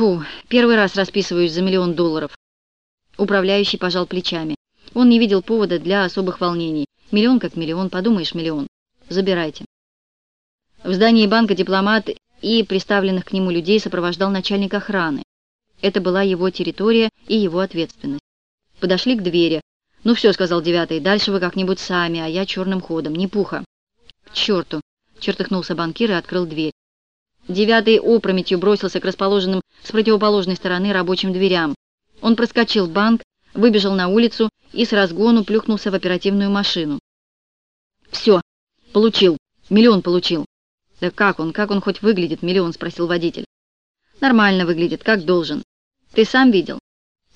Фу, первый раз расписываюсь за миллион долларов. Управляющий пожал плечами. Он не видел повода для особых волнений. Миллион как миллион, подумаешь, миллион. Забирайте. В здании банка дипломат и приставленных к нему людей сопровождал начальник охраны. Это была его территория и его ответственность. Подошли к двери. «Ну все», — сказал девятый, — «дальше вы как-нибудь сами, а я черным ходом, не пуха». «К черту!» — чертыхнулся банкир и открыл дверь. Девятый опрометью бросился к расположенным с противоположной стороны рабочим дверям. Он проскочил банк, выбежал на улицу и с разгону плюхнулся в оперативную машину. «Все, получил, миллион получил». «Да как он, как он хоть выглядит, миллион?» — спросил водитель. «Нормально выглядит, как должен. Ты сам видел?»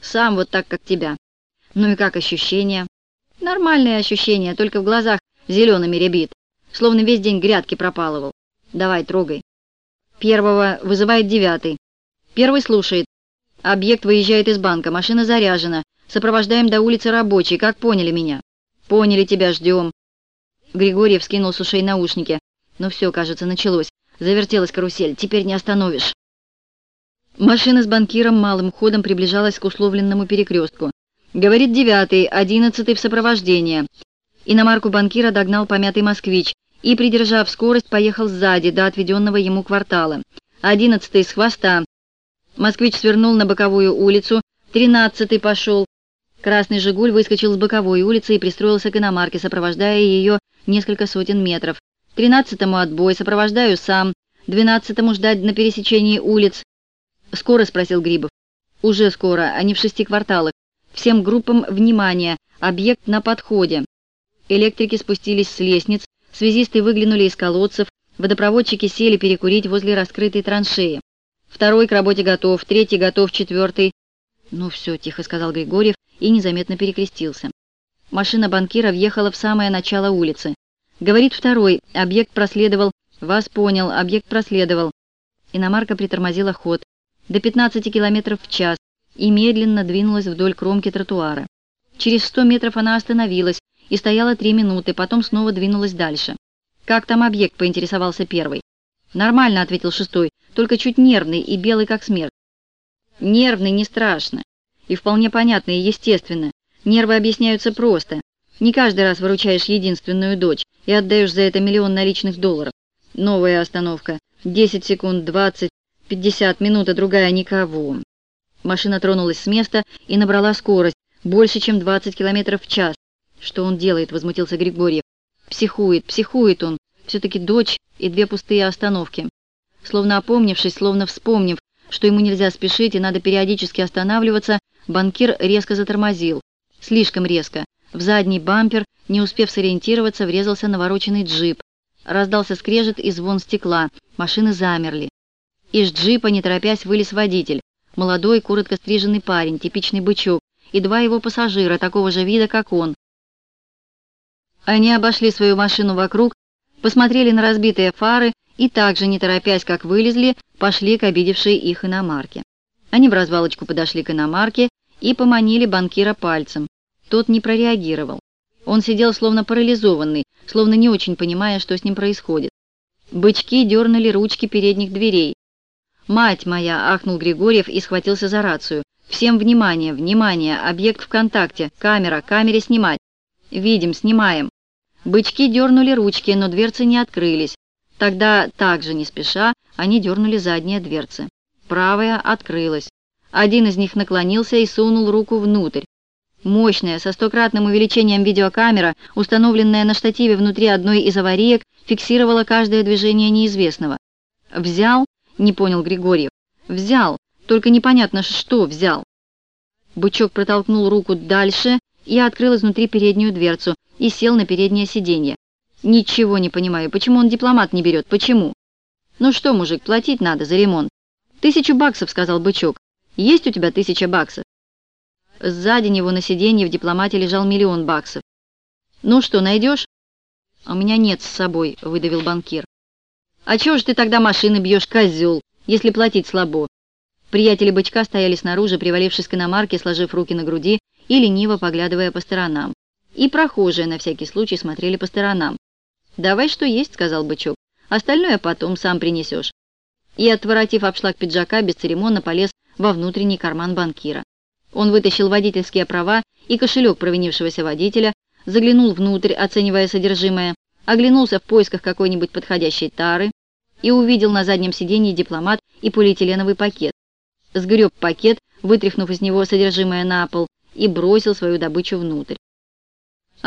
«Сам вот так, как тебя». «Ну и как ощущения?» «Нормальные ощущения, только в глазах зелеными рябит, словно весь день грядки пропалывал. Давай, трогай». Первого вызывает девятый. Первый слушает. Объект выезжает из банка, машина заряжена. Сопровождаем до улицы рабочей, как поняли меня? Поняли тебя, ждем. Григорьев скинул с ушей наушники. Ну все, кажется, началось. Завертелась карусель, теперь не остановишь. Машина с банкиром малым ходом приближалась к условленному перекрестку. Говорит девятый, одиннадцатый в сопровождении. Иномарку банкира догнал помятый москвич и, придержав скорость, поехал сзади до отведенного ему квартала. Одиннадцатый с хвоста. Москвич свернул на боковую улицу, тринадцатый пошел. Красный «Жигуль» выскочил с боковой улицы и пристроился к иномарке, сопровождая ее несколько сотен метров. Тринадцатому отбой, сопровождаю сам. Двенадцатому ждать на пересечении улиц. «Скоро?» — спросил Грибов. «Уже скоро, они в шести кварталах. Всем группам внимание, объект на подходе». Электрики спустились с лестниц, связисты выглянули из колодцев, водопроводчики сели перекурить возле раскрытой траншеи. Второй к работе готов, третий готов, четвертый... «Ну все», — тихо сказал Григорьев и незаметно перекрестился. Машина банкира въехала в самое начало улицы. Говорит второй, объект проследовал. Вас понял, объект проследовал. Иномарка притормозила ход до 15 км в час и медленно двинулась вдоль кромки тротуара. Через 100 метров она остановилась и стояла три минуты, потом снова двинулась дальше. «Как там объект?» — поинтересовался первый. «Нормально», — ответил шестой, — «только чуть нервный и белый, как смерть». «Нервный не страшно. И вполне понятно и естественно. Нервы объясняются просто. Не каждый раз выручаешь единственную дочь и отдаешь за это миллион наличных долларов. Новая остановка. 10 секунд, 20, 50, минута, другая, никого». Машина тронулась с места и набрала скорость, больше, чем 20 км в час. «Что он делает?» — возмутился Григорьев. «Психует, психует он. Все-таки дочь и две пустые остановки». Словно опомнившись, словно вспомнив, что ему нельзя спешить и надо периодически останавливаться, банкир резко затормозил. Слишком резко. В задний бампер, не успев сориентироваться, врезался навороченный джип. Раздался скрежет и звон стекла. Машины замерли. Из джипа, не торопясь, вылез водитель. Молодой, коротко стриженный парень, типичный бычок, и два его пассажира, такого же вида, как он. Они обошли свою машину вокруг, посмотрели на разбитые фары и также, не торопясь, как вылезли, пошли к обидевшей их иномарке. Они в развалочку подошли к иномарке и поманили банкира пальцем. Тот не прореагировал. Он сидел словно парализованный, словно не очень понимая, что с ним происходит. Бычки дернули ручки передних дверей. «Мать моя!» — ахнул Григорьев и схватился за рацию. «Всем внимание! Внимание! Объект в контакте! Камера! Камере снимать!» «Видим! Снимаем!» Бычки дернули ручки, но дверцы не открылись. Тогда, также не спеша, они дернули задние дверцы. Правая открылась. Один из них наклонился и сунул руку внутрь. Мощная, со стократным увеличением видеокамера, установленная на штативе внутри одной из авариек, фиксировала каждое движение неизвестного. «Взял?» — не понял Григорьев. «Взял, только непонятно, что взял». Бычок протолкнул руку дальше и открыл изнутри переднюю дверцу и сел на переднее сиденье. «Ничего не понимаю, почему он дипломат не берет, почему?» «Ну что, мужик, платить надо за ремонт». «Тысячу баксов», — сказал бычок. «Есть у тебя тысяча баксов?» Сзади него на сиденье в дипломате лежал миллион баксов. «Ну что, найдешь?» «А «У меня нет с собой», — выдавил банкир. «А чего ж ты тогда машины бьешь, козел, если платить слабо?» Приятели бычка стояли снаружи, привалившись к иномарке, сложив руки на груди и лениво поглядывая по сторонам. И прохожие на всякий случай смотрели по сторонам. «Давай что есть», — сказал бычок. «Остальное потом сам принесешь». и, отворотив обшлаг пиджака, бесцеремонно полез во внутренний карман банкира. Он вытащил водительские права и кошелек провинившегося водителя, заглянул внутрь, оценивая содержимое, оглянулся в поисках какой-нибудь подходящей тары и увидел на заднем сиденье дипломат и полиэтиленовый пакет. Сгреб пакет, вытряхнув из него содержимое на пол, и бросил свою добычу внутрь.